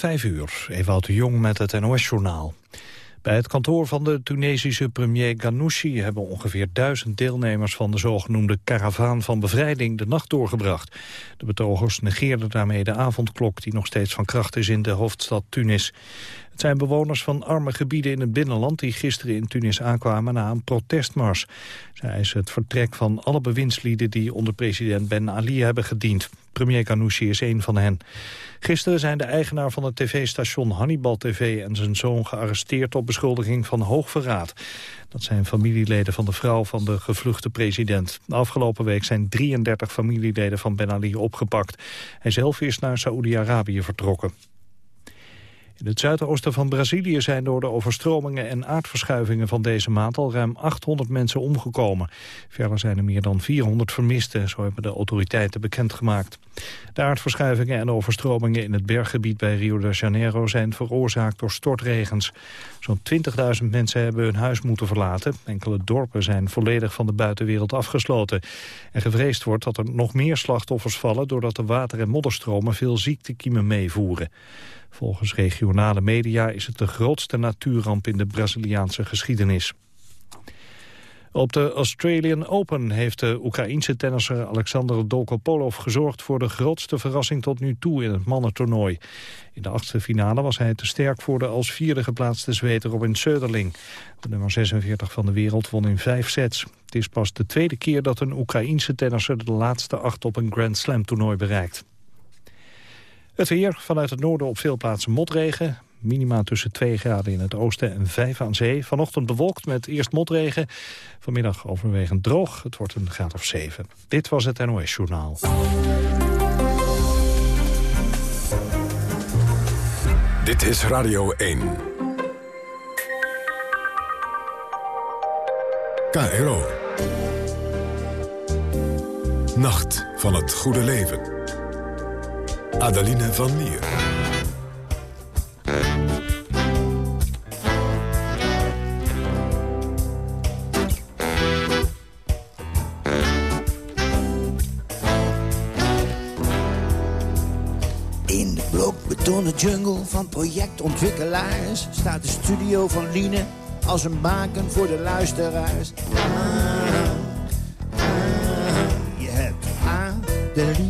Vijf uur, Ewout de Jong met het NOS-journaal. Bij het kantoor van de Tunesische premier Ghanouchi hebben ongeveer duizend deelnemers van de zogenoemde karavaan van bevrijding de nacht doorgebracht. De betogers negeerden daarmee de avondklok die nog steeds van kracht is in de hoofdstad Tunis. Het zijn bewoners van arme gebieden in het binnenland die gisteren in Tunis aankwamen na een protestmars. Zij eisen het vertrek van alle bewindslieden die onder president Ben Ali hebben gediend. Premier Ghanouchi is een van hen. Gisteren zijn de eigenaar van het tv-station Hannibal TV en zijn zoon gearresteerd op beschuldiging van hoogverraad. Dat zijn familieleden van de vrouw van de gevluchte president. De afgelopen week zijn 33 familieleden van Ben Ali opgepakt. Hij zelf is naar Saoedi-Arabië vertrokken. In het zuidoosten van Brazilië zijn door de overstromingen en aardverschuivingen van deze maand al ruim 800 mensen omgekomen. Verder zijn er meer dan 400 vermisten, zo hebben de autoriteiten bekendgemaakt. De aardverschuivingen en overstromingen in het berggebied bij Rio de Janeiro zijn veroorzaakt door stortregens. Zo'n 20.000 mensen hebben hun huis moeten verlaten. Enkele dorpen zijn volledig van de buitenwereld afgesloten. En gevreesd wordt dat er nog meer slachtoffers vallen doordat de water- en modderstromen veel ziektekiemen meevoeren. Volgens regionale media is het de grootste natuurramp in de Braziliaanse geschiedenis. Op de Australian Open heeft de Oekraïense tennisser Alexander Dolgopolov gezorgd voor de grootste verrassing tot nu toe in het mannentoernooi. In de achtste finale was hij te sterk voor de als vierde geplaatste Zweed Robin Söderling. De nummer 46 van de wereld won in vijf sets. Het is pas de tweede keer dat een Oekraïense tennisser de laatste acht op een Grand Slam toernooi bereikt. Het weer, vanuit het noorden op veel plaatsen motregen. Minima tussen 2 graden in het oosten en 5 aan zee. Vanochtend bewolkt met eerst motregen. Vanmiddag overwegend droog. Het wordt een graad of 7. Dit was het NOS Journaal. Dit is Radio 1. KRO. Nacht van het goede leven. Adeline van Lier. In de blokbetonnen jungle van projectontwikkelaars... staat de studio van Liene als een baken voor de luisteraars. Ah, ah, je hebt Adeline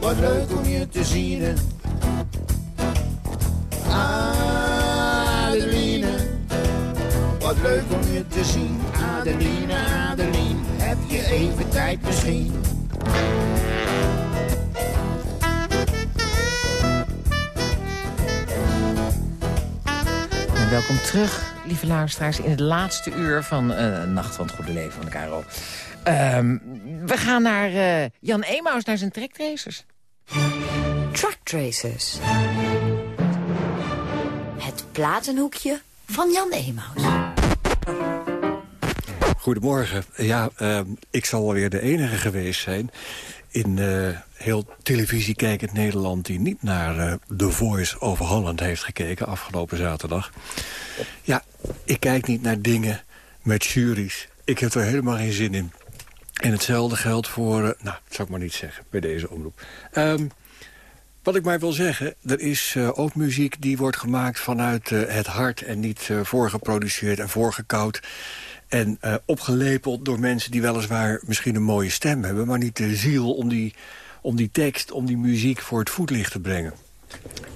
Wat leuk om je te zien. Adeline, wat leuk om je te zien. Adeline, Adeline, heb je even tijd misschien? Welkom terug, lieve luisteraars, in het laatste uur van eh, Nacht van het Goede Leven van de KRO. Ehm, we gaan naar eh, Jan Emaus, naar zijn trektracers. Truck Tracers. Het platenhoekje van Jan Emaus. Goedemorgen. Ja, ehm, ik zal wel weer de enige geweest zijn in uh, heel televisiekijkend Nederland... die niet naar uh, The Voice over Holland heeft gekeken afgelopen zaterdag. Ja, ik kijk niet naar dingen met juries. Ik heb er helemaal geen zin in. En hetzelfde geldt voor... Uh, nou, dat zou ik maar niet zeggen bij deze omroep. Um, wat ik maar wil zeggen, er is ook muziek die wordt gemaakt vanuit het hart... en niet voorgeproduceerd en voorgekoud. En opgelepeld door mensen die weliswaar misschien een mooie stem hebben... maar niet de ziel om die, om die tekst, om die muziek voor het voetlicht te brengen.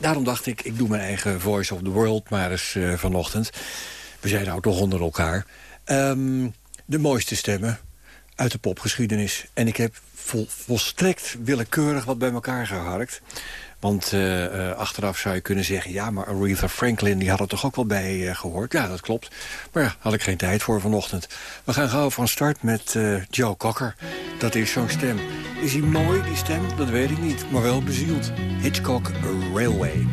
Daarom dacht ik, ik doe mijn eigen Voice of the World maar eens vanochtend. We zijn nou toch onder elkaar. Um, de mooiste stemmen uit de popgeschiedenis. En ik heb vol, volstrekt willekeurig wat bij elkaar geharkt. Want uh, achteraf zou je kunnen zeggen... ja, maar Aretha Franklin die had er toch ook wel bij uh, gehoord. Ja, dat klopt. Maar ja, had ik geen tijd voor vanochtend. We gaan gauw van start met Joe Cocker. Dat is zo'n stem. Is hij mooi, die stem? Dat weet ik niet. Maar wel bezield. Hitchcock Railway.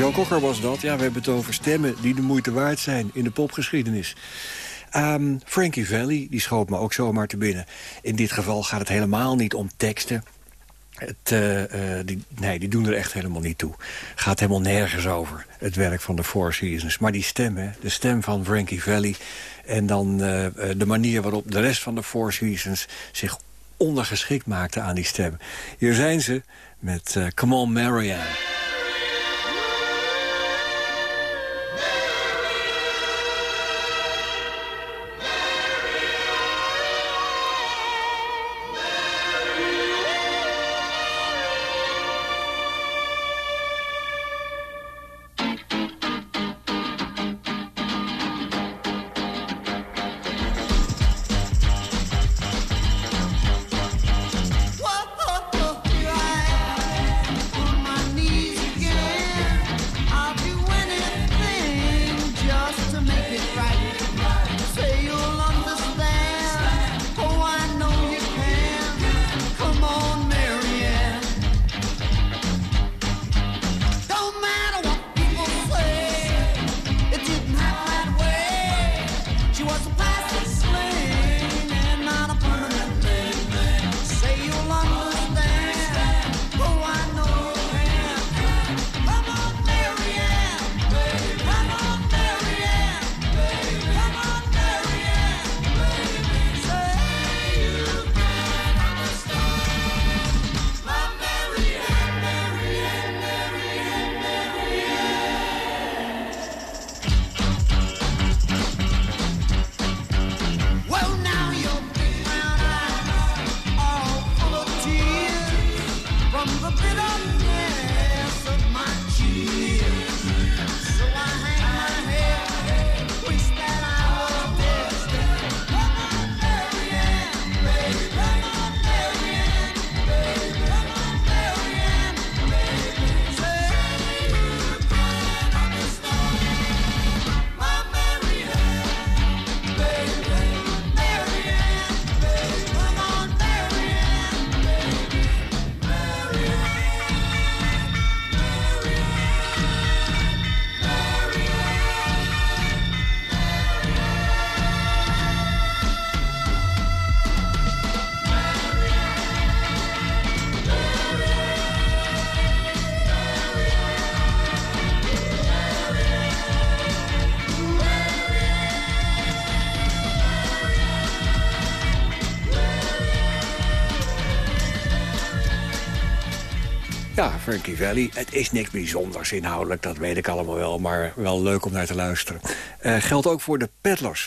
Joe Cocker was dat. Ja, we hebben het over stemmen die de moeite waard zijn in de popgeschiedenis. Um, Frankie Valli, die schoot me ook zomaar te binnen. In dit geval gaat het helemaal niet om teksten. Het, uh, uh, die, nee, die doen er echt helemaal niet toe. Gaat helemaal nergens over, het werk van de Four Seasons. Maar die stem, de stem van Frankie Valli... En dan de manier waarop de rest van de Four Seasons zich ondergeschikt maakte aan die stem. Hier zijn ze met Come On Marianne. Frankie Valley. Het is niks bijzonders inhoudelijk, dat weet ik allemaal wel. Maar wel leuk om naar te luisteren. Uh, geldt ook voor de Peddlers.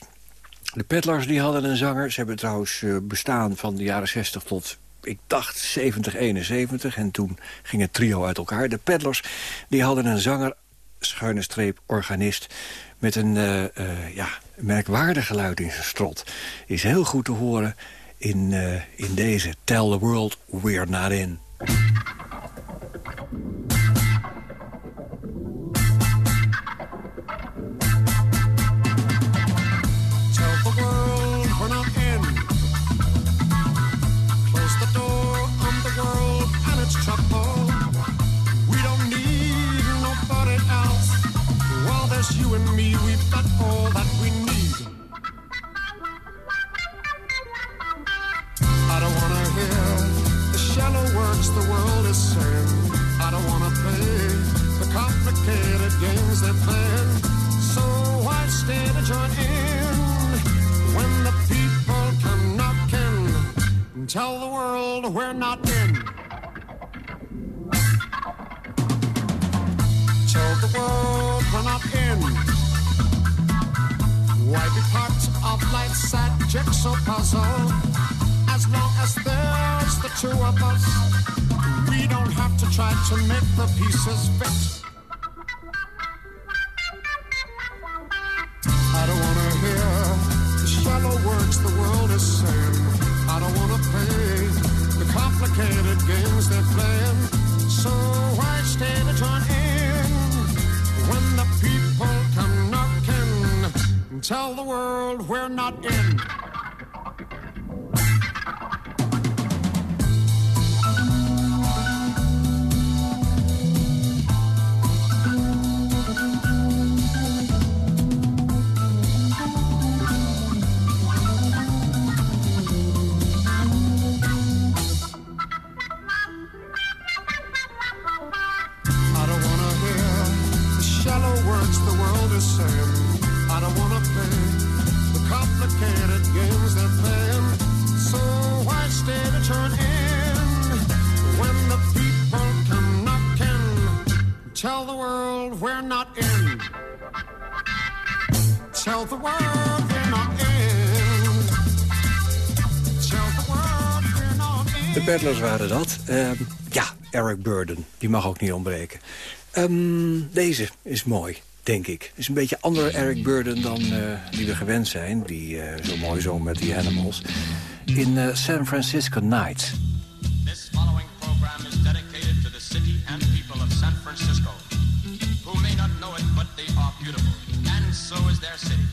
De Peddlers die hadden een zanger. Ze hebben trouwens uh, bestaan van de jaren 60 tot, ik dacht, 70, 71. En toen ging het trio uit elkaar. De Peddlers die hadden een zanger, schuine streep, organist... met een uh, ja, merkwaardig geluid in zijn strot. Is heel goed te horen in, in deze Tell the World We're Not In. The pieces fit. I don't wanna hear the shallow words the world is saying. I don't wanna play the complicated games they're playing. So why stay to join in when the people come knocking? And tell the world we're not in. De Battlers waren dat. Ehm, ja, Eric Burden. Die mag ook niet ontbreken. Ehm, deze is mooi, denk ik. is een beetje andere Eric Burden dan eh, die we gewend zijn. Die eh, zo mooi zong met die Animals. In eh, San Francisco Nights. This following program is dedicated to the city and people of San Francisco, who may not know it, but they are beautiful, and so is their city.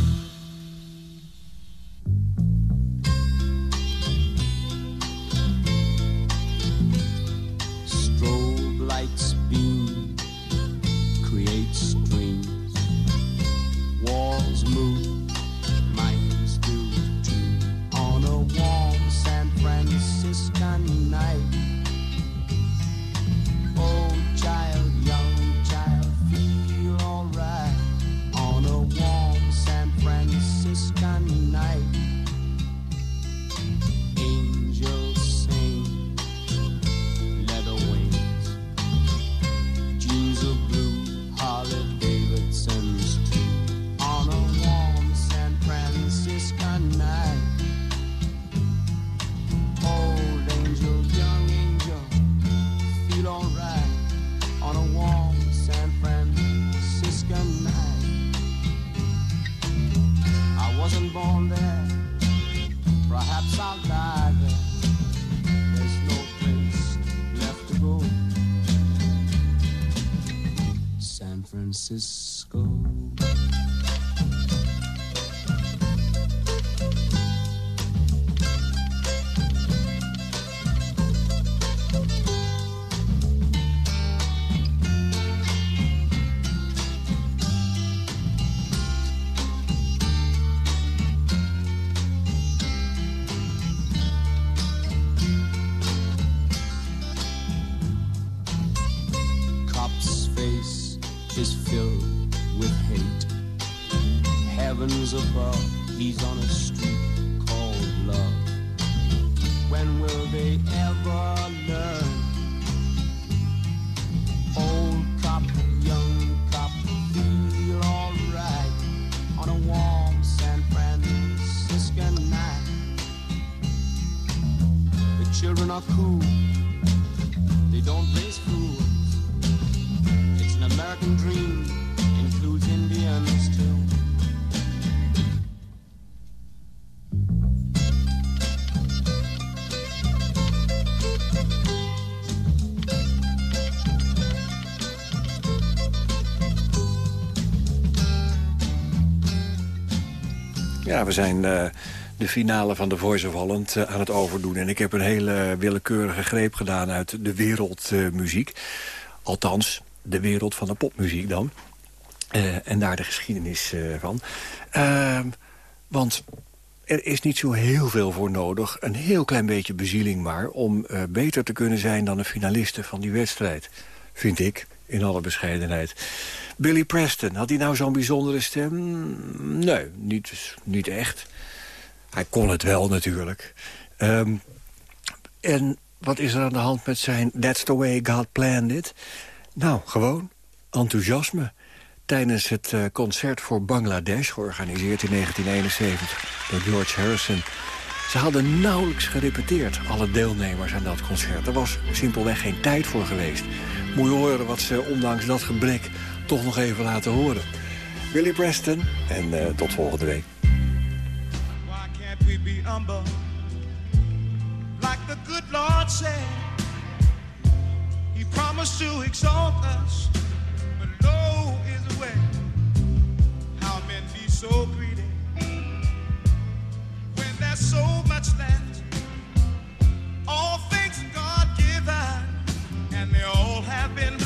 Lights we zijn eh, de finale van The Voice of Holland eh, aan het overdoen. En ik heb een hele willekeurige greep gedaan uit de wereldmuziek. Althans, de wereld van de popmuziek dan. Eh, en daar de geschiedenis van. Ehm, want er is niet zo heel veel voor nodig. Een heel klein beetje bezieling maar... om beter te kunnen zijn dan de finalisten van die wedstrijd. Vind ik, in alle bescheidenheid. Billy Preston, had hij nou zo'n bijzondere stem? Nee, niet, niet echt. Hij kon het wel natuurlijk. Ehm, en wat is er aan de hand met zijn That's the way God planned it? Nou, gewoon enthousiasme. Tijdens het eh, concert voor Bangladesh, georganiseerd in 1971 door George Harrison. Ze hadden nauwelijks gerepeteerd, alle deelnemers aan dat concert. Er was simpelweg geen tijd voor geweest. Moet je horen wat ze ondanks dat gebrek toch nog even laten horen. Willie Preston en eh, tot volgende week. We humble? Lord promised to exalt us, low is the way. How men be so greedy So much that all things God given, and they all have been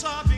sob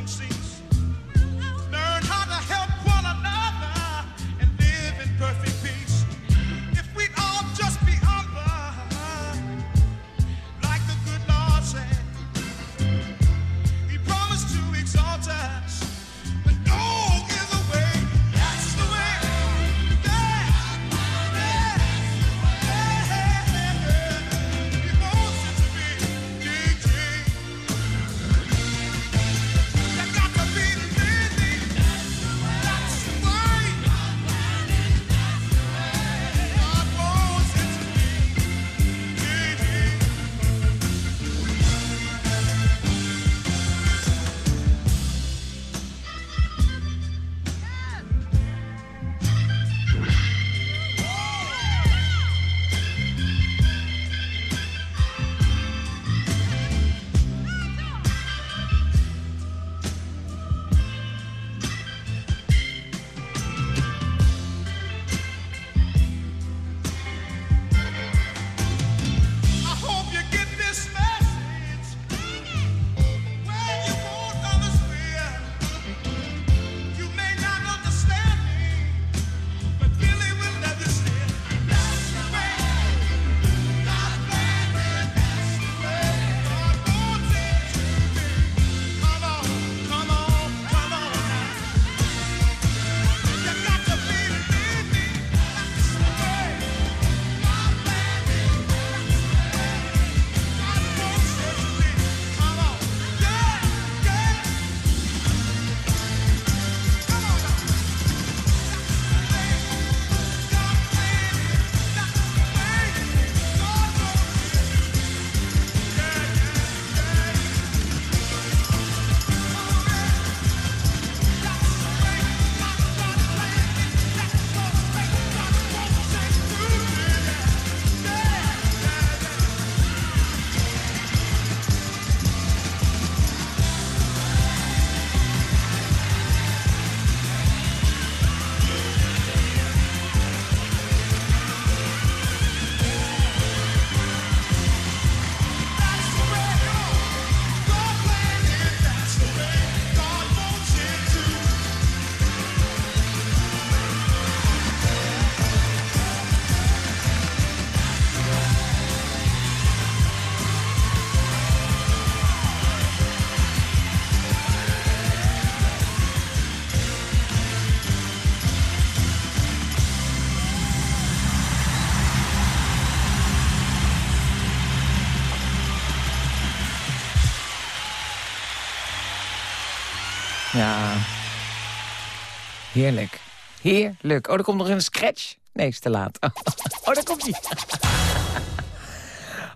Heerlijk. Heerlijk. Oh, er komt nog een scratch. Nee, is te laat. Oh, daar komt hij.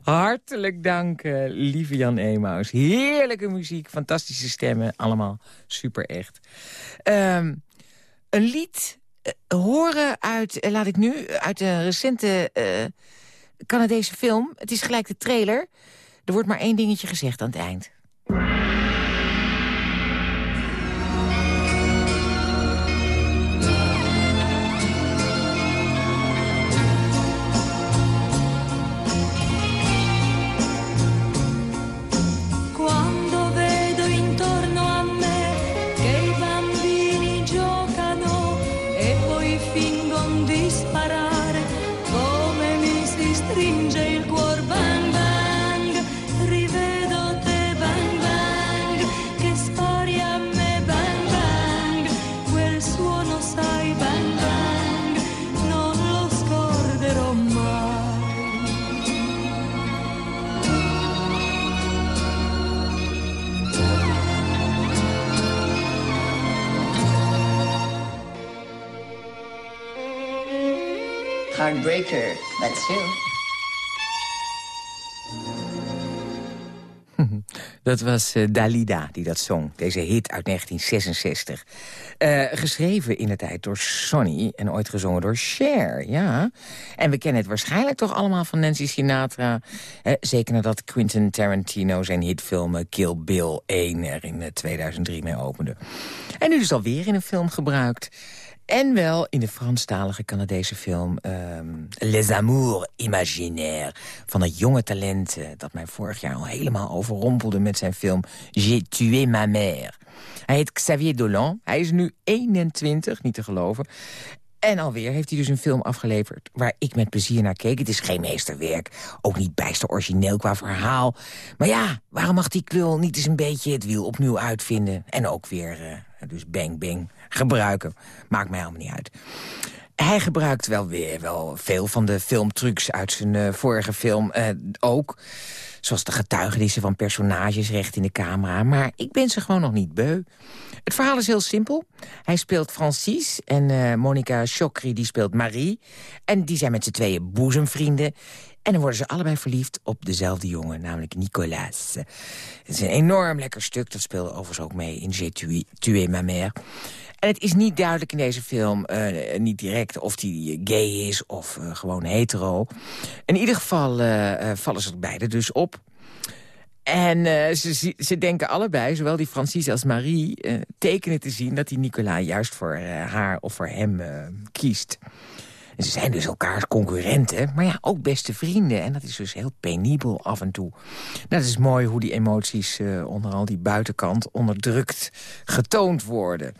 Hartelijk dank, eh, lieve Jan Emaus. Heerlijke muziek, fantastische stemmen. Allemaal super echt. Ehm, een lied eh, horen uit, eh, laat ik nu, uit een recente Canadese film. Het is gelijk de trailer. Er wordt maar één dingetje gezegd aan het eind. Heartbreaker, that's you. Dat was eh, Dalida die dat zong, deze hit uit 1966. Eh, geschreven in de tijd door Sonny en ooit gezongen door Cher, ja. En we kennen het waarschijnlijk toch allemaal van Nancy Sinatra. Zeker nadat Quentin Tarantino zijn hitfilm eh, Kill Bill 1 er in eh, 2003 mee opende. En nu dus alweer in een film gebruikt. En wel in de Franstalige Canadese film ehm, Les Amours Imaginaires... van het jonge talent eh, dat mij vorig jaar al helemaal overrompelde... met zijn film J'ai tué ma mère. Hij heet Xavier Dolan. Hij is nu 21, niet te geloven. En alweer heeft hij dus een film afgeleverd waar ik met plezier naar keek. Het is geen meesterwerk, ook niet bijster origineel qua verhaal. Maar ja, waarom mag die klul niet eens een beetje het wiel opnieuw uitvinden? En ook weer, eh, dus bang bang, gebruiken. Maakt mij helemaal niet uit. Hij gebruikt wel weer wel veel van de filmtrucs uit zijn eh, vorige film eh, ook. Zoals de getuigenissen van personages recht in de camera. Maar ik ben ze gewoon nog niet beu. Het verhaal is heel simpel. Hij speelt Francis en eh Monica Chokri die speelt Marie. En die zijn met z'n tweeën boezemvrienden. En dan worden ze allebei verliefd op dezelfde jongen, namelijk Nicolas. Het is een enorm lekker stuk, dat speelde overigens ook mee in J'ai tué, ma mère. En het is niet duidelijk in deze film, eh, niet direct, of hij gay is of eh, gewoon hetero. In ieder geval eh, vallen ze er beide dus op. En ze, ze denken allebei, zowel die Francis als Marie... tekenen te zien dat die Nicolas juist voor haar of voor hem kiest. En ze zijn dus elkaars concurrenten, maar ja, ook beste vrienden. En dat is dus heel penibel af en toe. Dat is mooi hoe die emoties eh, onder al die buitenkant onderdrukt getoond worden.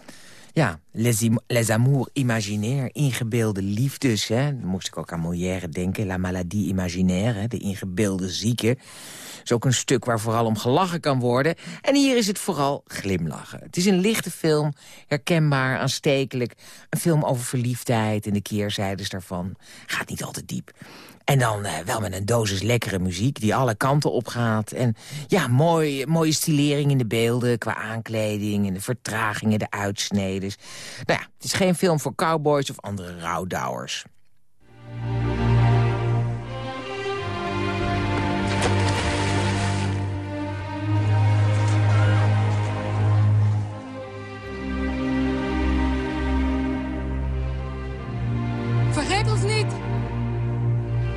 Ja, les, les amours imaginaires, ingebeelde liefdes. Hè. Dan moest ik ook aan Molière denken. La maladie imaginaire, hè, de ingebeelde zieke. is ook een stuk waar vooral om gelachen kan worden. En hier is het vooral glimlachen. Het is een lichte film, herkenbaar, aanstekelijk. Een film over verliefdheid en de keerzijdes daarvan. Gaat niet altijd diep. En dan eh, wel met een dosis lekkere muziek die alle kanten opgaat. En ja, mooi, mooie stilering in de beelden qua aankleding... en de vertragingen, de uitsnedes. Nou ja, het is geen film voor cowboys of andere rouwdouwers.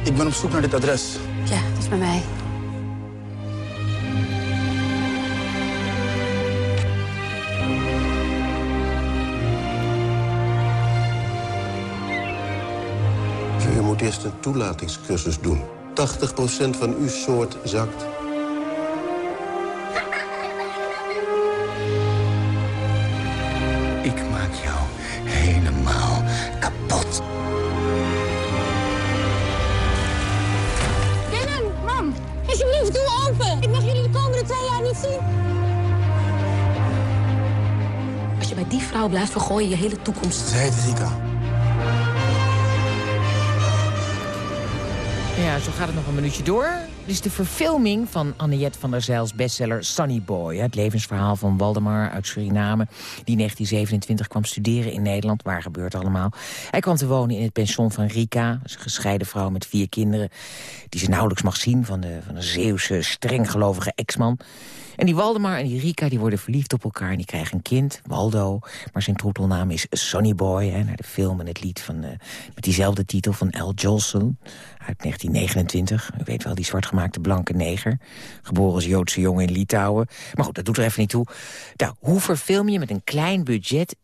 Ik ben op zoek naar dit adres. Ja, dat is bij mij. U moet eerst een toelatingscursus doen. 80% van uw soort zakt. Open! Ik mag jullie de komende twee jaar niet zien. Als je bij die vrouw blijft, vergooi je je hele toekomst. Ze heet Rika. Ja, zo gaat het nog een minuutje door. Is de verfilming van Annette van der Zijls bestseller Sunny Boy. Het levensverhaal van Waldemar uit Suriname... die in 1927 kwam studeren in Nederland. Waar gebeurt allemaal? Hij kwam te wonen in het pension van Rika. een gescheiden vrouw met vier kinderen... die ze nauwelijks mag zien van de, van een Zeeuwse strenggelovige ex-man. En die Waldemar en die Rika die worden verliefd op elkaar... en die krijgen een kind, Waldo. Maar zijn troetelnaam is Sonny Boy, hè, naar de film en het lied van, uh, met diezelfde titel van Al Jolson uit 1929. U weet wel, die zwartgemaakte blanke neger. Geboren als Joodse jongen in Litouwen. Maar goed, dat doet er even niet toe. Nou, hoe verfilm je met een klein budget...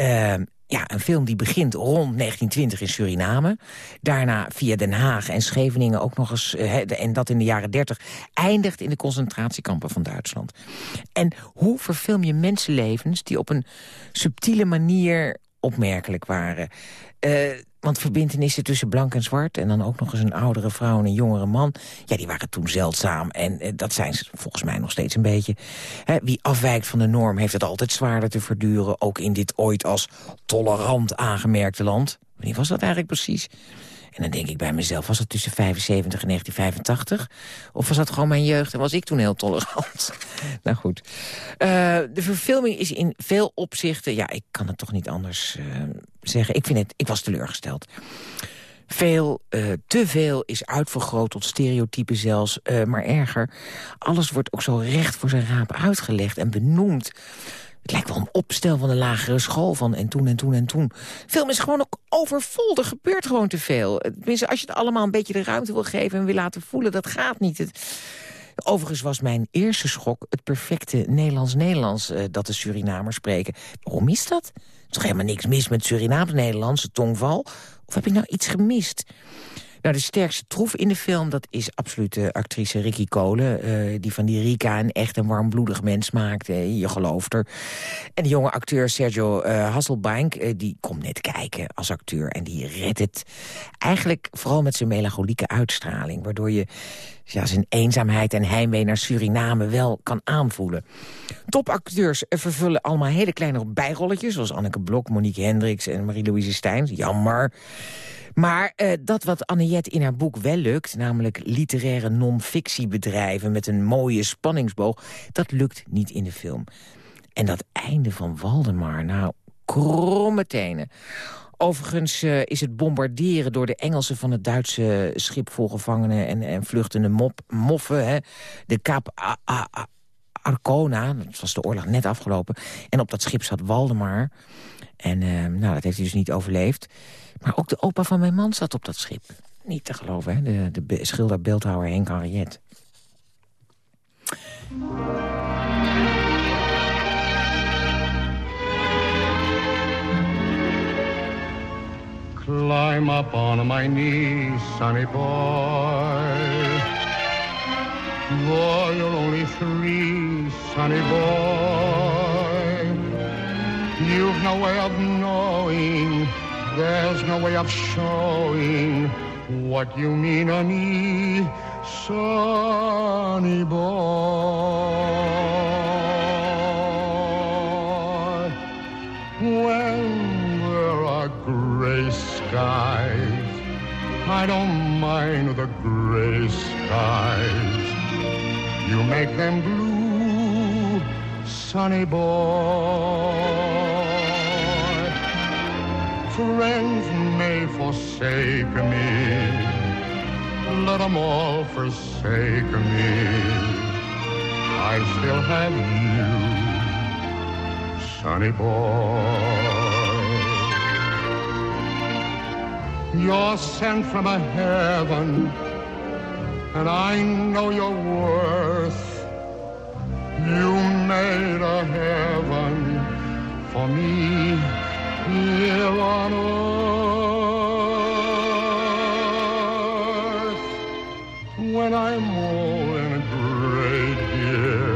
Uh, ja, een film die begint rond 1920 in Suriname. Daarna via Den Haag en Scheveningen ook nog eens... Uh, en dat in de jaren 30 eindigt in de concentratiekampen van Duitsland. En hoe verfilm je mensenlevens die op een subtiele manier opmerkelijk waren... Uh, want verbindenissen tussen blank en zwart... en dan ook nog eens een oudere vrouw en een jongere man... ja, die waren toen zeldzaam. En eh, dat zijn ze volgens mij nog steeds een beetje. Hè, wie afwijkt van de norm heeft het altijd zwaarder te verduren... ook in dit ooit als tolerant aangemerkte land. Wanneer was dat eigenlijk precies? En dan denk ik bij mezelf, was het tussen 75 en 1985? Of was dat gewoon mijn jeugd en was ik toen heel tolerant? nou goed. Uh, de verfilming is in veel opzichten... ja, ik kan het toch niet anders uh, zeggen. Ik, vind het, ik was teleurgesteld. Veel, uh, te veel is uitvergroot tot stereotypen zelfs, maar erger. Alles wordt ook zo recht voor zijn raap uitgelegd en benoemd. Het lijkt wel een opstel van de lagere school van en toen en toen en toen. Film is gewoon ook overvol, er gebeurt gewoon te veel. Tenminste, als je het allemaal een beetje de ruimte wil geven en wil laten voelen, dat gaat niet. Overigens was mijn eerste schok het perfecte Nederlands-Nederlands uh, dat de Surinamers spreken. Waarom is dat? Er is toch helemaal niks mis met Surinaams-Nederlandse tongval? Of heb ik nou iets gemist? Nou, de sterkste troef in de film, dat is absoluut de actrice Ricky Kolen. Uh, die van die Rika een echt een warmbloedig mens maakt. Uh, je gelooft er. En de jonge acteur Sergio uh, Hasselbank, die komt net kijken als acteur. En die redt het eigenlijk vooral met zijn melancholieke uitstraling. Waardoor je ja, zijn eenzaamheid en heimwee naar Suriname wel kan aanvoelen. Topacteurs vervullen allemaal hele kleine bijrolletjes... zoals Anneke Blok, Monique Hendricks en Marie-Louise Stijn. Jammer. Maar uh, dat wat Annette in haar boek wel lukt... namelijk literaire non-fictiebedrijven met een mooie spanningsboog... dat lukt niet in de film. En dat einde van Waldemar, nou, kromme tenen. Overigens uh, is het bombarderen door de Engelsen van het Duitse schip vol gevangenen en, en vluchtende mop, moffen, hè, de Kaap Arcona, dat was de oorlog net afgelopen, en op dat schip zat Waldemar. En uh, nou, dat heeft hij dus niet overleefd. Maar ook de opa van mijn man zat op dat schip. Niet te geloven, hè? De, de schilder, beeldhouwer Henk Henriette. Climb up on my knees, sonny boy. Boy, you're only three, sonny boy. You've no way of knowing There's no way of showing what you mean to me, sonny boy. When there are gray skies, I don't mind the gray skies. You make them blue, sonny boy. Friends may forsake me, let them all forsake me. I still have you, sonny boy. You're sent from a heaven, and I know your worth. You made a heaven for me here on earth. When I'm old and gray, dear,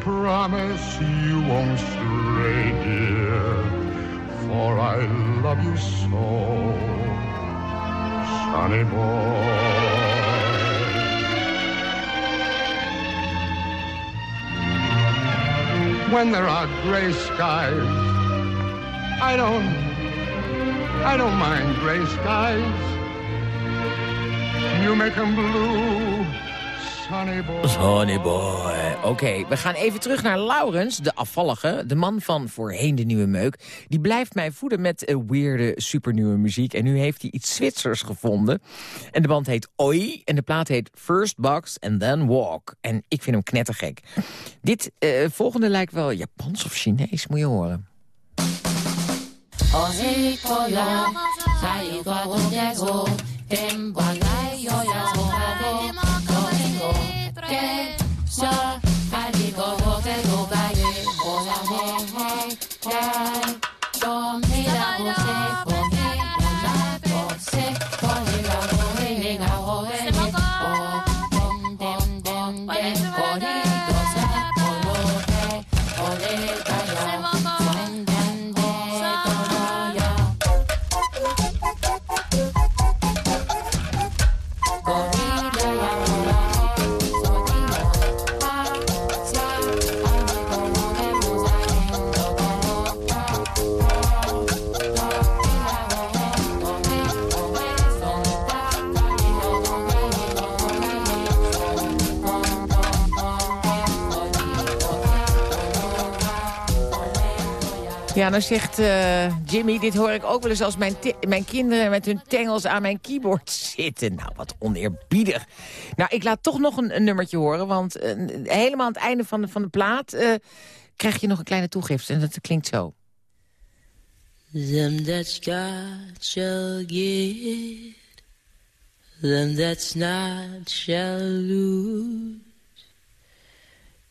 promise you won't stray, dear, for I love you so, sonny boy. When there are gray skies I don't, I don't mind gray skies. You make them blue, Sonny boy. Oké, we gaan even terug naar Laurens, de afvallige. De man van voorheen de nieuwe meuk. Die blijft mij voeden met uh, weirde, supernieuwe muziek. En nu heeft hij iets Zwitsers gevonden. En de band heet Oi. En de plaat heet First Box and Then Walk. En ik vind hem knettergek. Dit uh, volgende lijkt wel Japans of Chinees, moet je horen. Ozee, kolja, jij doe al wat jij doet, en wanneer jij al bocht, doe. Ja, dan zegt uh, Jimmy, dit hoor ik ook wel eens als mijn, mijn kinderen met hun tengels aan mijn keyboard zitten. Nou, wat oneerbiedig. Nou, ik laat toch nog een, nummertje horen, want uh, helemaal aan het einde van de, van de plaat uh, krijg je nog een kleine toegift. En dat klinkt zo. Them that's got shall get, them that's not shall lose.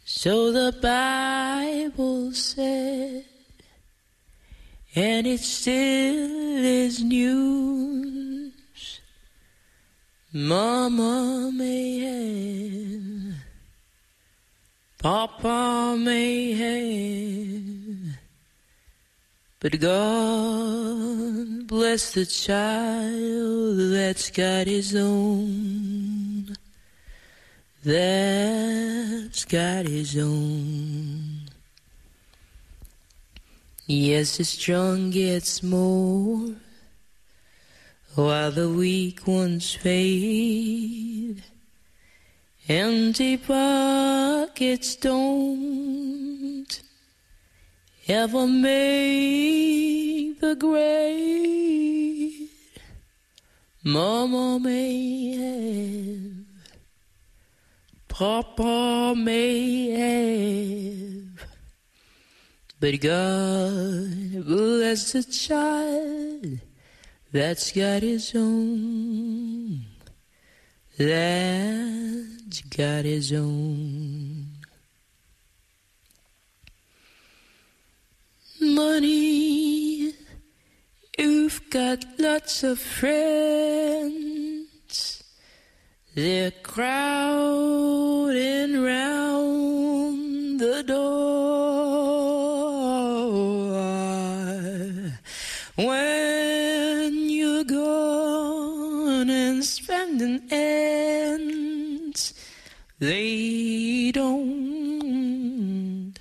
So the Bible said. And it still is news. Mama may have, Papa may have, but God bless the child that's got his own. That's got his own. Yes, the strong gets more while the weak ones fade. Empty pockets don't ever make the grade. Mama may have, Papa may have. But God bless the child that's got his own. That's got his own. Money, you've got lots of friends. They're crowding round the door. When you're gone and spending ends, they don't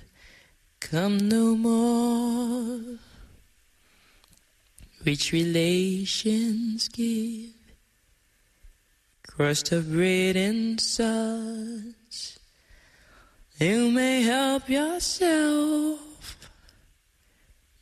come no more. Which relations give crust of bread and such. You may help yourself,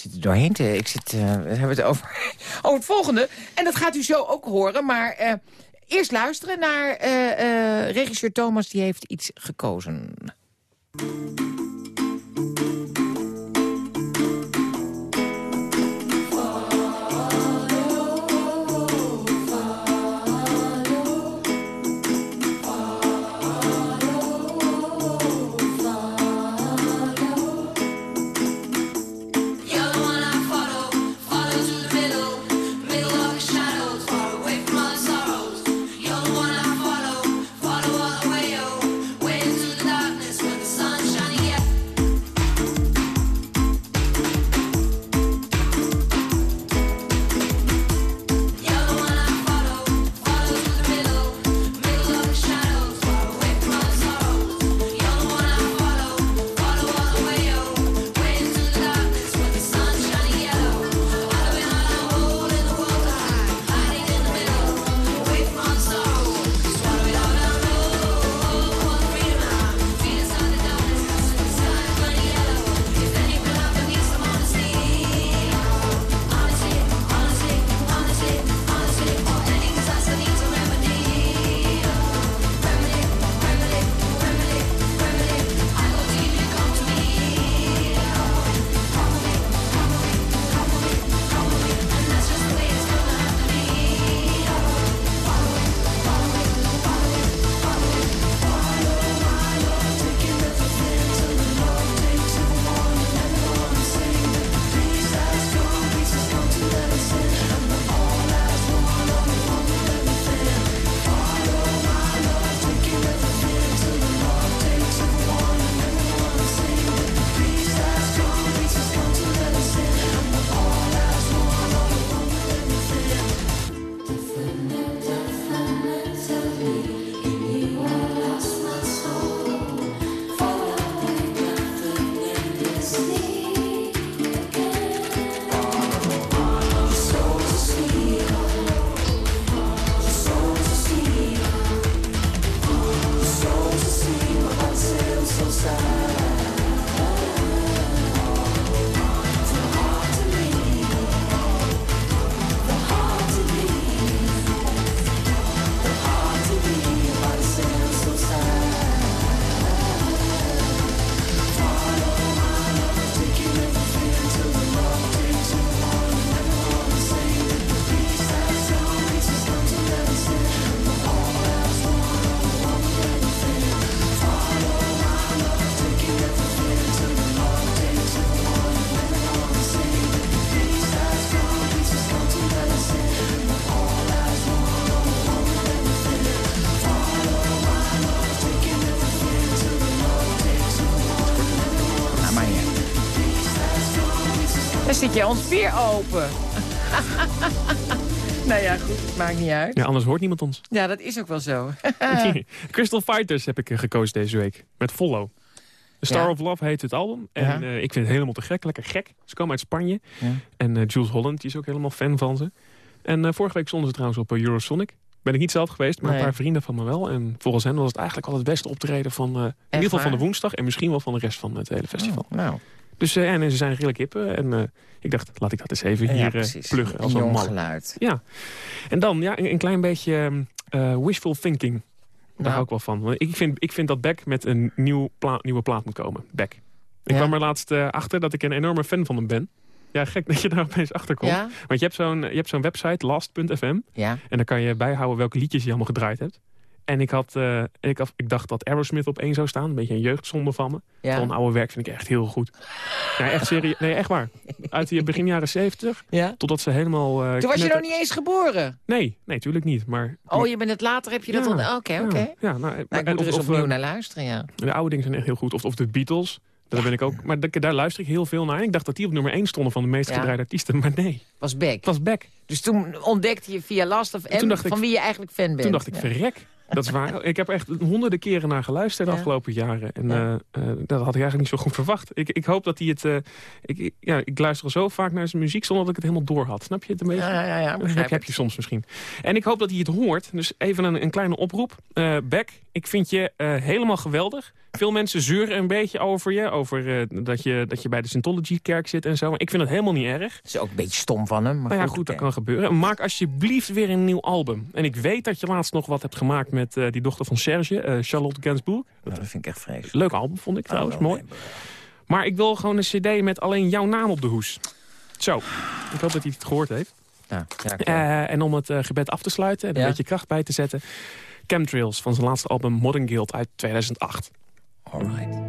Zit er doorheen te... Ik zit, uh, we hebben het over, over het volgende. En dat gaat u zo ook horen. Maar uh, eerst luisteren naar uh, regisseur Thomas. Die heeft iets gekozen. Zit je ons weer open. nou ja, goed, maakt niet uit. Ja, anders hoort niemand ons. Ja, dat is ook wel zo. Crystal Fighters heb ik eh, gekozen deze week. Met Follow. The Star Ja. of Love heet het album. En Ja. eh, ik vind het helemaal te gek. Lekker gek. Ze komen uit Spanje. Ja. En eh, Jules Holland die is ook helemaal fan van ze. En vorige week stonden ze trouwens op Eurosonic. Ben ik niet zelf geweest, maar Nee. een paar vrienden van me wel. En volgens hen was het eigenlijk al het beste optreden van... in ieder geval van de woensdag en misschien wel van de rest van het hele festival. nou. Dus eh, en, ze zijn hip. eh, En eh, ik dacht, laat ik dat eens even Ja, hier eh, pluggen. Als Een geluid. Ja. En dan ja, een, een klein beetje wishful thinking. Daar Nou. hou ik wel van. Want Ik vind, ik vind dat Beck met een nieuw pla nieuwe plaat moet komen. Beck. Ik Ja. kwam er laatst achter dat ik een enorme fan van hem ben. Ja, gek dat je daar opeens achter komt. Ja? Want je hebt zo'n je hebt zo'n website, last.fm. Ja. En daar kan je bijhouden welke liedjes je allemaal gedraaid hebt. En ik, had, eh, ik, had, ik dacht dat Aerosmith op één zou staan. Een beetje een jeugdzonde van me. Ja. Van oude werk vind ik echt heel goed. Nee, echt serieus. Nee, echt waar. Uit die begin jaren zeventig. Ja. Totdat ze helemaal... eh, Toen was je nog niet eens geboren. Nee, nee, tuurlijk niet. Maar, Oh, je bent het later, heb je dat Ja. Oké, oké. Ja, ja, nou, Nou, ik en moet er eens of, opnieuw eh, naar luisteren, ja. De oude dingen zijn echt heel goed. Of, of de Beatles. Daar ben ik ook. Maar da- daar luister ik heel veel naar. En ik dacht dat die op nummer 1 stonden van de meest Ja. gedraaide artiesten. Maar nee, Was Beck. was Beck. Dus toen ontdekte je via Last of M dacht ik- van wie je eigenlijk fan bent. Toen dacht ik, Ja. verrek. Dat is waar. Ik heb echt honderden keren naar geluisterd de Ja. afgelopen jaren. En Ja. eh, eh, dat had ik eigenlijk niet zo goed verwacht. Ik, ik hoop dat hij het... eh, ik, ja, ik luister al zo vaak naar zijn muziek zonder dat ik het helemaal door had. Snap je het een beetje? Ja, ja, ja, heb, heb je soms misschien. En ik hoop dat hij het hoort. Dus even een, een kleine oproep. Beck, ik vind je eh, helemaal geweldig. Veel mensen zeuren een beetje over je. Over eh, dat, je, dat je bij de Scientology-kerk zit en zo. Maar ik vind het helemaal niet erg. Het is ook een beetje stom van hem. Maar Nou ja, goed, dat kan gebeuren. Maak alsjeblieft weer een nieuw album. En ik weet dat je laatst nog wat hebt gemaakt met eh, die dochter van Serge, Charlotte Gainsbourg. Dat vind ik echt vreselijk. Leuk album, vond ik trouwens, Oh, wel, mooi. Maar ik wil gewoon een cd met alleen jouw naam op de hoes. Zo, ik hoop dat hij het gehoord heeft. Ja, ja, en om het gebed af te sluiten en een Ja. beetje kracht bij te zetten... Chemtrails van zijn laatste album Modern Guild uit 2008. All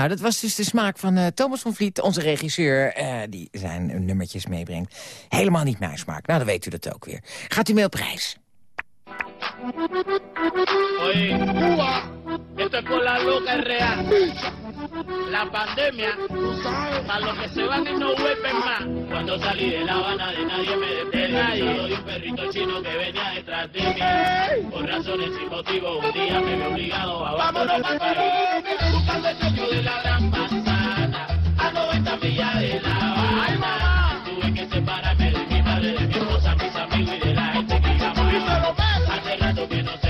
nou dat was dus de smaak van eh, Thomas van Vliet, onze regisseur... eh, die zijn nummertjes meebrengt. Helemaal niet mijn smaak. Nou, dan weet u dat ook weer. Gaat u mee op reis? Oye, Cuba, esto es por la loca es real. La pandemia, para los que se van y no vuelven más. Cuando salí de La Habana de nadie me despega y de un perrito chino que venía detrás de mí. Por razones sin motivo, un día me vi obligado a abandonar mi país. Buscando el sueño de la gran manzana, a 90 millas de La Habana. Tuve que separarme de mi madre, de mi esposa, mis amigos y de la gente que amaba. Hace rato que no sé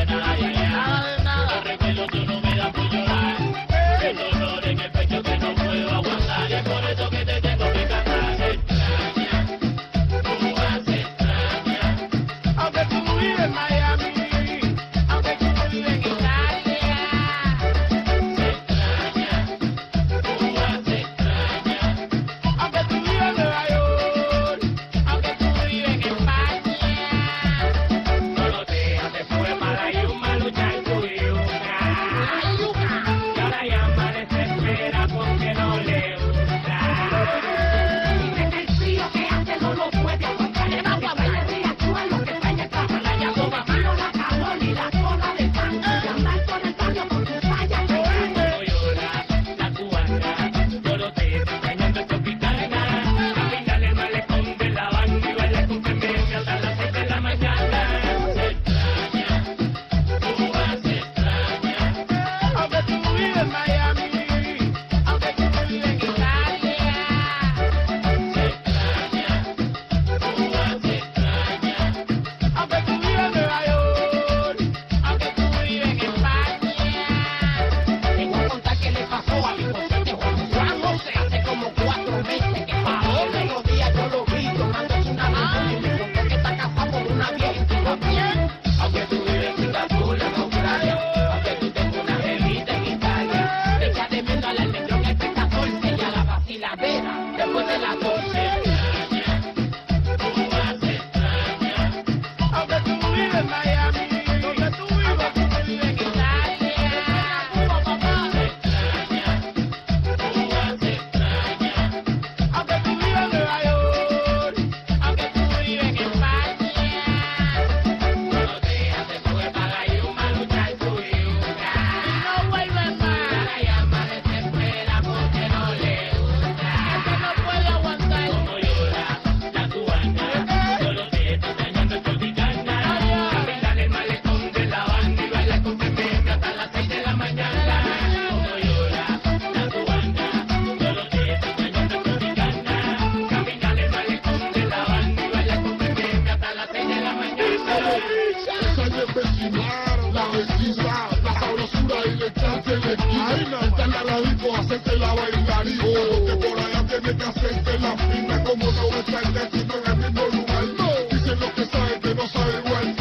sabe igual.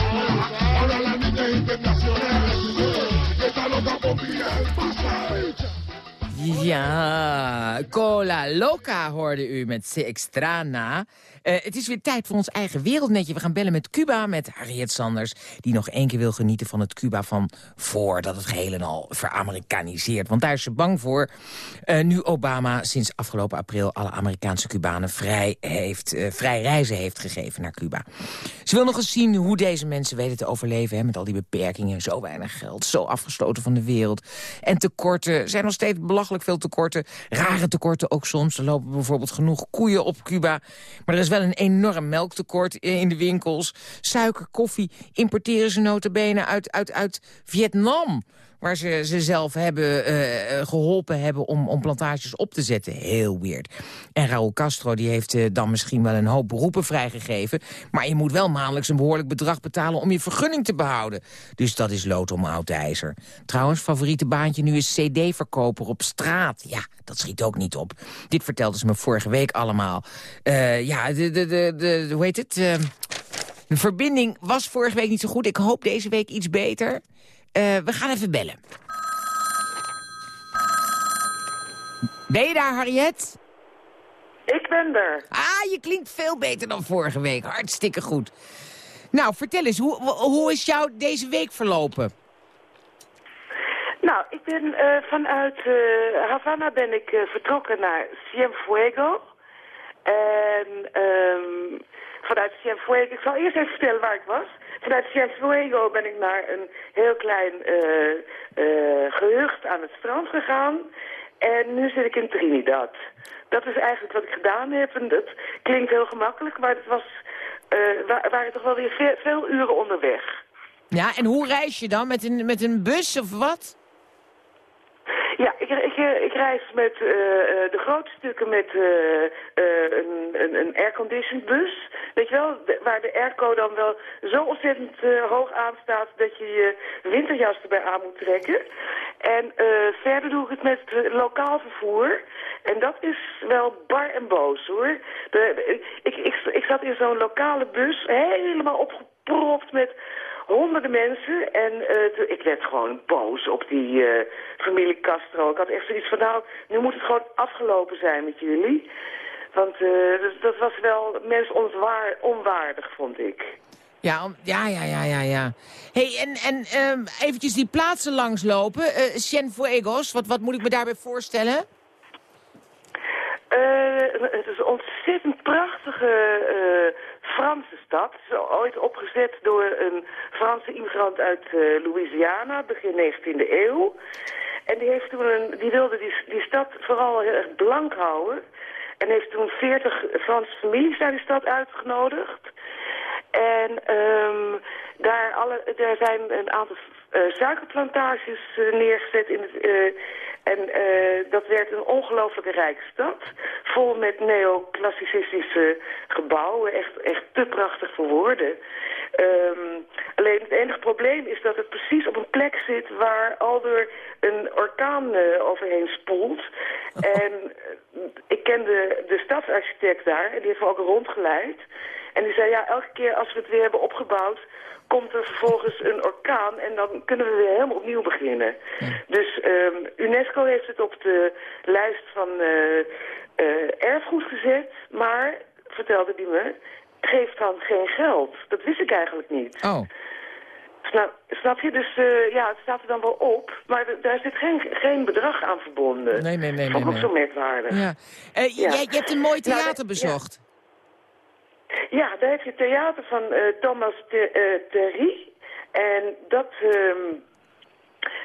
Ahora la niña es internacional. Está loca por pillar el pasaje. Ja, Cola Loca hoorde u met C extra na. Eh, het is weer tijd voor ons eigen wereldnetje. We gaan bellen met Cuba, met Harriet Sanders... die nog één keer wil genieten van het Cuba van voordat het geheel en al veramerikaniseert. Want daar is ze bang voor, eh, nu Obama sinds afgelopen april... alle Amerikaanse Cubanen vrij, heeft, eh, vrij reizen heeft gegeven naar Cuba. Ze wil nog eens zien hoe deze mensen weten te overleven... Hè, met al die beperkingen, zo weinig geld, zo afgesloten van de wereld. En tekorten, zijn nog steeds belachelijk veel tekorten. Rare tekorten ook soms. Er lopen bijvoorbeeld genoeg koeien op Cuba. Maar er is wel een enorm melktekort in de winkels. Suiker, koffie importeren ze notabene uit, uit, uit Vietnam waar ze, ze zelf hebben eh, geholpen hebben om, om plantages op te zetten. Heel weird. En Raúl Castro die heeft eh, dan misschien wel een hoop beroepen vrijgegeven... maar je moet wel maandelijks een behoorlijk bedrag betalen... om je vergunning te behouden. Dus dat is lood om oud ijzer. Trouwens, favoriete baantje nu is cd-verkoper op straat. Ja, dat schiet ook niet op. Dit vertelde ze me vorige week allemaal. Eh, ja, de, de, de, hoe heet het? Eh, de verbinding was vorige week niet zo goed. Ik hoop deze week iets beter. Uh, we gaan even bellen. Ben je daar, Harriet? Ik ben er. Ah, je klinkt veel beter dan vorige week. Hartstikke goed. Nou, vertel eens, hoe, hoe is jou deze week verlopen? Nou, ik ben eh, vanuit eh, Havana ben ik eh, vertrokken naar Cienfuego. En ehm, vanuit Cienfuego, ik zal eerst even vertellen waar ik was. Vanuit Cienfuego ben ik naar een heel klein eh, eh, gehucht aan het strand gegaan. En nu zit ik in Trinidad. Dat is eigenlijk wat ik gedaan heb. En dat klinkt heel gemakkelijk, maar het was, wa- waren toch wel weer veel, veel uren onderweg. Ja, en hoe reis je dan? Met een, met een bus of wat? Ja, ik, ik, ik reis met eh, de grote stukken met eh, eh, een, een, airconditioned bus. Weet je wel, waar de airco dan wel zo ontzettend hoog aanstaat dat je je winterjas erbij aan moet trekken. En verder doe ik het met lokaal vervoer. En dat is wel bar en boos hoor. Ik, ik, ik zat in zo'n lokale bus, helemaal opgepropt met honderden mensen. En eh, toen- ik werd gewoon boos op die eh, familie Castro. Ik had echt zoiets van, nou, nu moet het gewoon afgelopen zijn met jullie. Want eh, dat, dat was wel mensonwaar, onwaardig, vond ik. Ja, om- ja, ja, ja, ja, ja. hey, en, en ehm, eventjes die plaatsen langslopen. eh Cienfuegos, wat, wat moet ik me daarbij voorstellen? Het is een ontzettend prachtige eh, Franse stad. Ooit opgezet door een Franse immigrant uit eh, Louisiana, begin 19e eeuw. En die, heeft toen een, die wilde die, die stad vooral heel erg blank houden. En heeft toen 40 Franse families naar die stad uitgenodigd. En ehm, daar, alle, zijn een aantal eh, suikerplantages eh, neergezet. In het, en eh, dat werd een ongelooflijke rijke stad. Vol met neoclassicistische gebouwen. Echt, echt te prachtig voor woorden. Ehm, alleen het enige probleem is dat het precies op een plek zit waar aldoor een orkaan eh, overheen spoelt. En eh, ik ken de, de stadsarchitect daar en die heeft me ook rondgeleid. En die zei, ja, elke keer als we het weer hebben opgebouwd, komt er vervolgens een orkaan en dan kunnen we weer helemaal opnieuw beginnen. Dus ehm, UNESCO heeft het op de lijst van eh, eh, erfgoed gezet, maar, vertelde die me, geeft dan geen geld. Dat wist ik eigenlijk niet. Oh. Snap, snap je? Dus eh, ja, het staat er dan wel op, maar daar zit geen, geen bedrag aan verbonden. Nee, nee, nee, Vond ik nee, ook zo merkwaardig. Ja. Ja. Jij, je hebt een mooi Nou, theater dat- bezocht. Ja, daar heb je theater van eh, Thomas eh, Terry. En dat, ehm,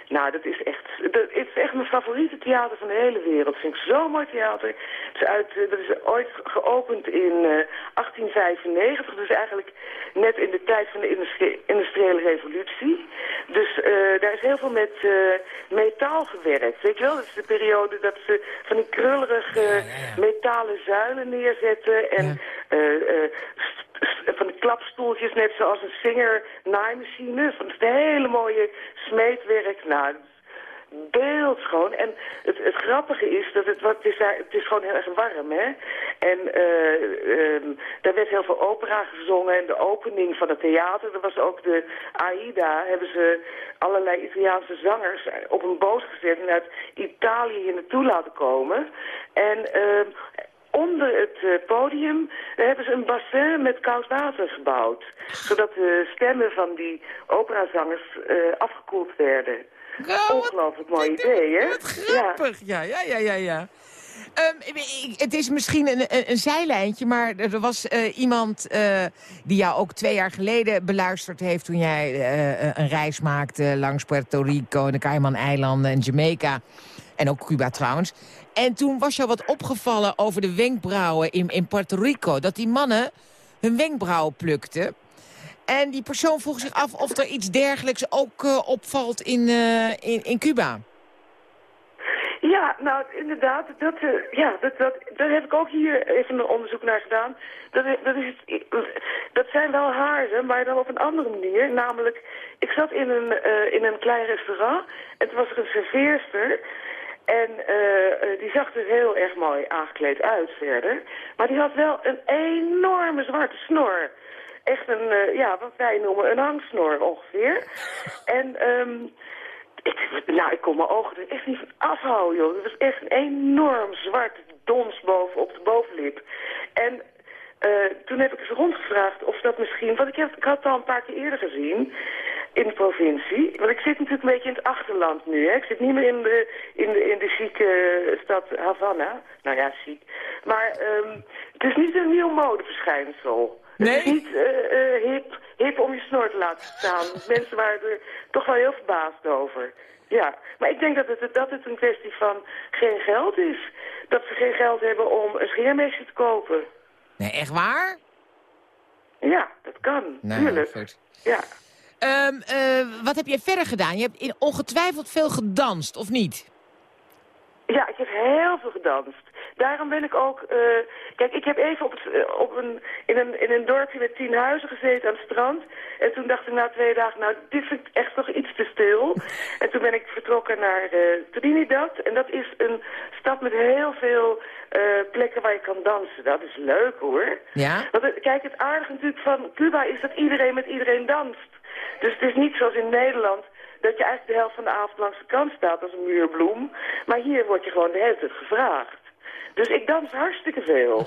nou, dat is echt, dat het is echt mijn favoriete theater van de hele wereld. Vind ik zo'n mooi theater. Het is, uit, eh, dat is ooit geopend in eh, 1895, dus eigenlijk net in de tijd van de industrie- industriële revolutie. Dus eh, daar is heel veel met eh, metaal gewerkt. Weet je wel, dat is de periode dat ze van die krullerige metalen zuilen neerzetten en eh, eh, van de klapstoeltjes, net zoals een Singer naaimachine. Van het hele mooie smeedwerk. Het is beeldschoon. En het, het grappige is dat het, wat, is daar, het is gewoon heel erg warm, hè. En eh ehm, daar werd heel veel opera gezongen. En de opening van het theater, dat was ook de AIDA, hebben ze allerlei Italiaanse zangers op een boot gezet en uit Italië hier naartoe laten komen. En ehm, onder het eh, podium hebben ze een bassin met koud water gebouwd. Zodat de stemmen van die operazangers eh, afgekoeld werden. Ongelooflijk mooi idee, hè? Grappig, ja, ja, ja, ja, ja. Ehm, ik- het is misschien een, een, een zijlijntje, maar er was eh, iemand eh, die jou ook twee jaar geleden beluisterd heeft toen jij eh, een reis maakte langs Puerto Rico en de Cayman-eilanden en Jamaica. En ook Cuba trouwens. En toen was jou wat opgevallen over de wenkbrauwen in, in Puerto Rico. Dat die mannen hun wenkbrauwen plukten. En die persoon vroeg zich af of er iets dergelijks ook eh, opvalt in, eh, in, in Cuba. Ja, nou inderdaad, dat, eh, ja, dat, dat, daar heb ik ook hier even een onderzoek naar gedaan. Dat, dat, is, dat zijn wel haren, maar dan op een andere manier. Namelijk, ik zat in een, in een klein restaurant en was een serveerster. En eh, eh, die zag er heel erg mooi aangekleed uit verder. Maar die had wel een enorme zwarte snor. Echt een, eh, ja, wat wij noemen een hangsnor ongeveer. En... ehm ik, nou, ik kon mijn ogen er echt niet van afhouden, joh. Het was echt een enorm zwart dons boven op de bovenlip. En eh, toen heb ik eens rondgevraagd of dat misschien... Want ik, heb, ik had het al een paar keer eerder gezien. in de provincie. Want ik zit natuurlijk een beetje in het achterland nu. Hè. Ik zit niet meer in de, in de, in de chique stad Havana. Nou ja, chic. Maar ehm, het is niet een nieuw modeverschijnsel. Het is niet eh, eh, hip, hip om je snor te laten staan. Mensen waren er toch wel heel verbaasd over. Ja, maar ik denk dat het, dat het een kwestie van geen geld is. Dat ze geen geld hebben om een scheermesje te kopen. Nee, echt waar? Ja, dat kan. Nou, Tuurlijk. goed. Ja. Ehm, eh, wat heb jij verder gedaan? Je hebt in- ongetwijfeld veel gedanst, of niet? Ja, ik heb heel veel gedanst. Daarom ben ik ook... eh, kijk, ik heb even op het, eh, op een, in, een, in een dorpje met tien huizen gezeten aan het strand. En toen dacht ik na twee dagen, nou, dit vind ik echt nog iets te stil. en toen ben ik vertrokken naar eh, Trinidad. En dat is een stad met heel veel plekken waar je kan dansen. Dat is leuk, hoor. Ja? Want kijk, het aardige natuurlijk van Cuba is dat iedereen met iedereen danst. Dus het is niet zoals in Nederland dat je eigenlijk de helft van de avond langs de kant staat als een muurbloem. Maar hier word je gewoon de hele tijd gevraagd. Dus ik dans hartstikke veel.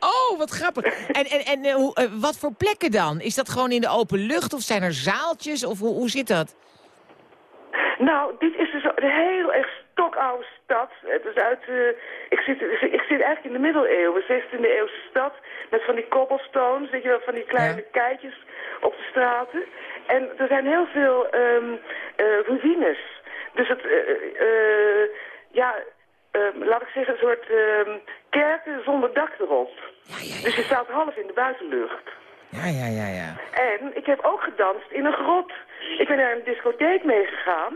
Oh, wat grappig. En, en, en eh, hoe, eh, wat voor plekken dan? Is dat gewoon in de open lucht of zijn er zaaltjes? Of hoe, hoe zit dat? Nou, dit is dus een heel erg stokoude stad. Het is uit, eh, ik, zit, ik zit eigenlijk in de middeleeuwen, 16e eeuwse stad. Met van die cobblestones, weet je wel, van die kleine keitjes op de straten. En er zijn heel veel ehm eh, ruïnes. Dus het, eh, eh, ja, laat ik zeggen, een soort ehm, kerken zonder dak erop. Dus je staat half in de buitenlucht. Ja, ja, ja, ja. En ik heb ook gedanst in een grot. Ik ben naar een discotheek meegegaan.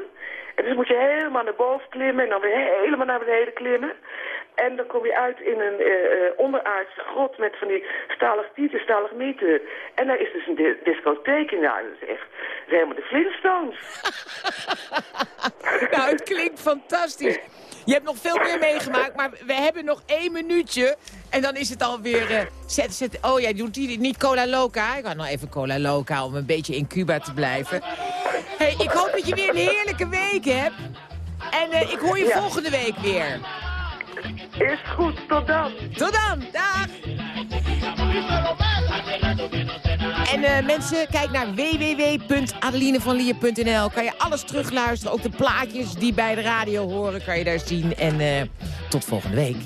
En dus moet je helemaal naar boven klimmen en dan weer helemaal naar beneden klimmen. En dan kom je uit in een eh, eh, onderaardse grot met van die stalactieten, stalagmieten. En daar is dus een di- discotheek in. Nou, dat is echt dat is helemaal de Flintstones. nou, het klinkt fantastisch. Je hebt nog veel meer meegemaakt, maar we hebben nog één minuutje. En dan is het alweer... zet, zet, oh, jij doet die niet Cola Loca. Ik had nog even Cola Loca om een beetje in Cuba te blijven. hey, ik hoop dat je weer een heerlijke week hebt. En eh, ik hoor je Ja. volgende week weer. Is goed, tot dan. Tot dan, dag. En eh, mensen, kijk naar www.adelinevanlier.nl. Kan je alles terugluisteren. Ook de plaatjes die bij de radio horen kan je daar zien. En eh, tot volgende week.